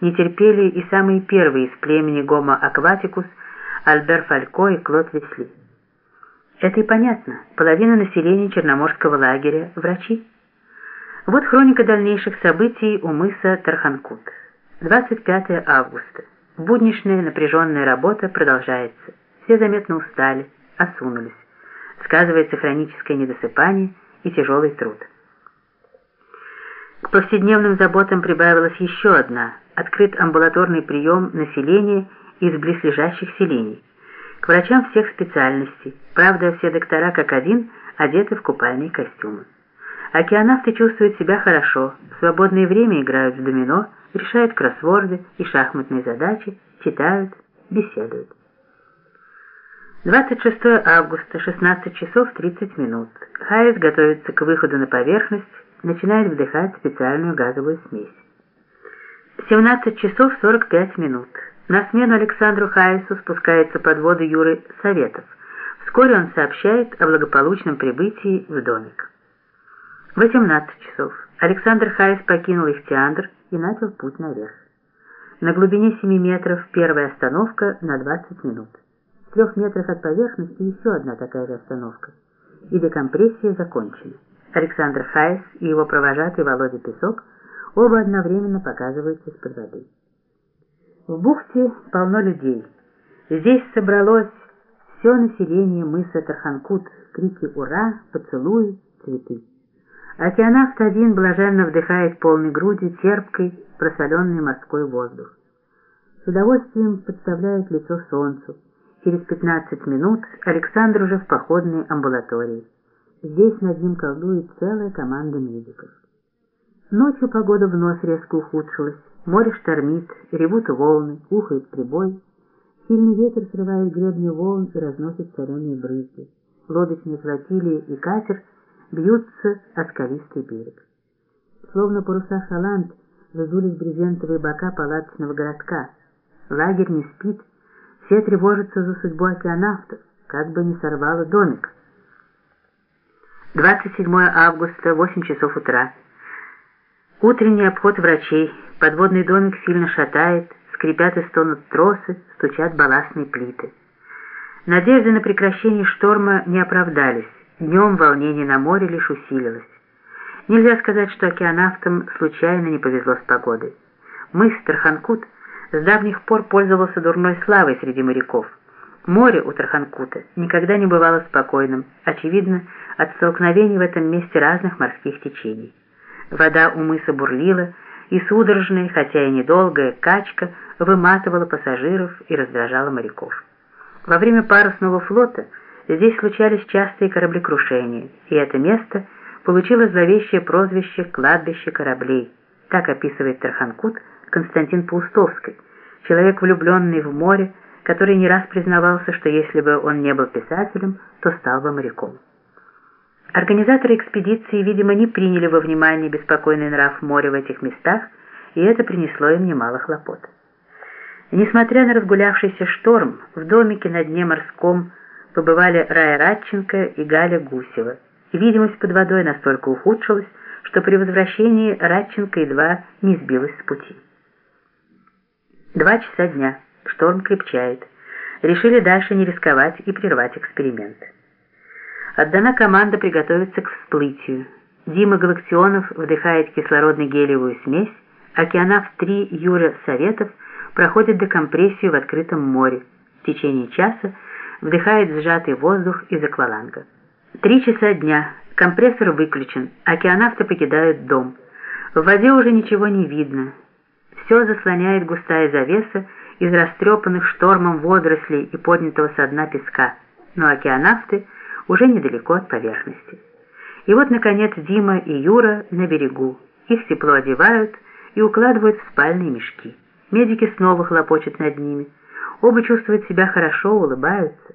не терпели и самые первые из племени Гомо Акватикус Альбер Фалько и Клод Весли. Это и понятно. Половина населения Черноморского лагеря – врачи. Вот хроника дальнейших событий у мыса Тарханкут. 25 августа. Будничная напряженная работа продолжается. Все заметно устали, осунулись. Сказывается хроническое недосыпание и тяжелый труд. К повседневным заботам прибавилась еще одна. Открыт амбулаторный прием населения из близлежащих селений. К врачам всех специальностей. Правда, все доктора как один одеты в купальные костюмы. Океанавты чувствуют себя хорошо, в свободное время играют в домино, решают кроссворды и шахматные задачи, читают, беседуют. 26 августа, 16 часов 30 минут. Хайес готовится к выходу на поверхность, начинает вдыхать специальную газовую смесь. 17 часов 45 минут. На смену Александру Хайесу спускается под воду Юры Советов. Вскоре он сообщает о благополучном прибытии в домик. 18 часов. Александр Хайес покинул Ихтиандр и начал путь наверх. На глубине 7 метров первая остановка на 20 минут. В трех метрах от поверхности еще одна такая же остановка. И декомпрессия закончена. Александр Хайс и его провожатый Володя Песок оба одновременно показываются из-под воды. В бухте полно людей. Здесь собралось все население мыса Тарханкут, крики «Ура!», поцелуи, цветы. Океанавт один блаженно вдыхает полной грудью терпкой, просоленный морской воздух. С удовольствием подставляет лицо солнцу. Через 15 минут Александр уже в походной амбулатории. Здесь над ним колдует целая команда медиков. Ночью погода вновь резко ухудшилась. Море штормит, ревут волны, ухает прибой. Сильный ветер срывает гребни волн и разносит соленые брызги. Лодочные флотилии и катер бьются о скалистый берег. Словно паруса шаланд задулись брезентовые бока палаточного городка. Лагерь не спит, все тревожатся за судьбу океанавтов, как бы не сорвало домик. 27 августа, 8 часов утра. Утренний обход врачей. Подводный домик сильно шатает, скрипят и стонут тросы, стучат балластные плиты. Надежды на прекращение шторма не оправдались. Днем волнение на море лишь усилилось. Нельзя сказать, что океанавтам случайно не повезло с погодой. Мыс Тарханкут с давних пор пользовался дурной славой среди моряков. Море у Тарханкута никогда не бывало спокойным, очевидно, от столкновений в этом месте разных морских течений. Вода у мыса бурлила, и судорожная, хотя и недолгая, качка выматывала пассажиров и раздражала моряков. Во время парусного флота здесь случались частые кораблекрушения, и это место получило зловещее прозвище «кладбище кораблей». Так описывает Тарханкут Константин Паустовский, человек, влюбленный в море, который не раз признавался, что если бы он не был писателем, то стал бы моряком. Организаторы экспедиции, видимо, не приняли во внимание беспокойный нрав моря в этих местах, и это принесло им немало хлопот. Несмотря на разгулявшийся шторм, в домике на дне морском побывали Рая Радченко и Галя Гусева. Видимость под водой настолько ухудшилась, что при возвращении Радченко едва не сбилась с пути. Два часа дня. Шторм крепчает. Решили дальше не рисковать и прервать эксперимент. Отдана команда приготовиться к всплытию. Дима Галактионов вдыхает кислородно-гелевую смесь, океанавт-3 Юра Советов проходит декомпрессию в открытом море. В течение часа вдыхает сжатый воздух из акваланга. Три часа дня. Компрессор выключен. Океанавты покидают дом. В воде уже ничего не видно. Все заслоняет густая завеса, из растрепанных штормом водорослей и поднятого со дна песка, но океанавты уже недалеко от поверхности. И вот, наконец, Дима и Юра на берегу. Их тепло одевают и укладывают в спальные мешки. Медики снова хлопочут над ними. Оба чувствуют себя хорошо, улыбаются.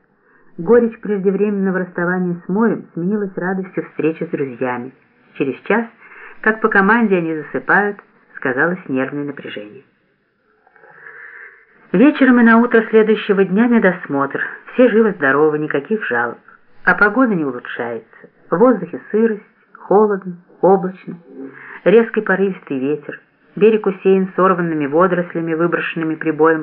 Горечь преждевременного расставания с морем сменилась радостью встречи с друзьями. Через час, как по команде они засыпают, сказалось нервное напряжение. Вечером и на утро следующего дня медосмотр. Все живы-здоровы, никаких жалоб. А погода не улучшается. В воздухе сырость, холодно, облачно, резкий порывистый ветер. Берег усеян сорванными водорослями, выброшенными прибоем,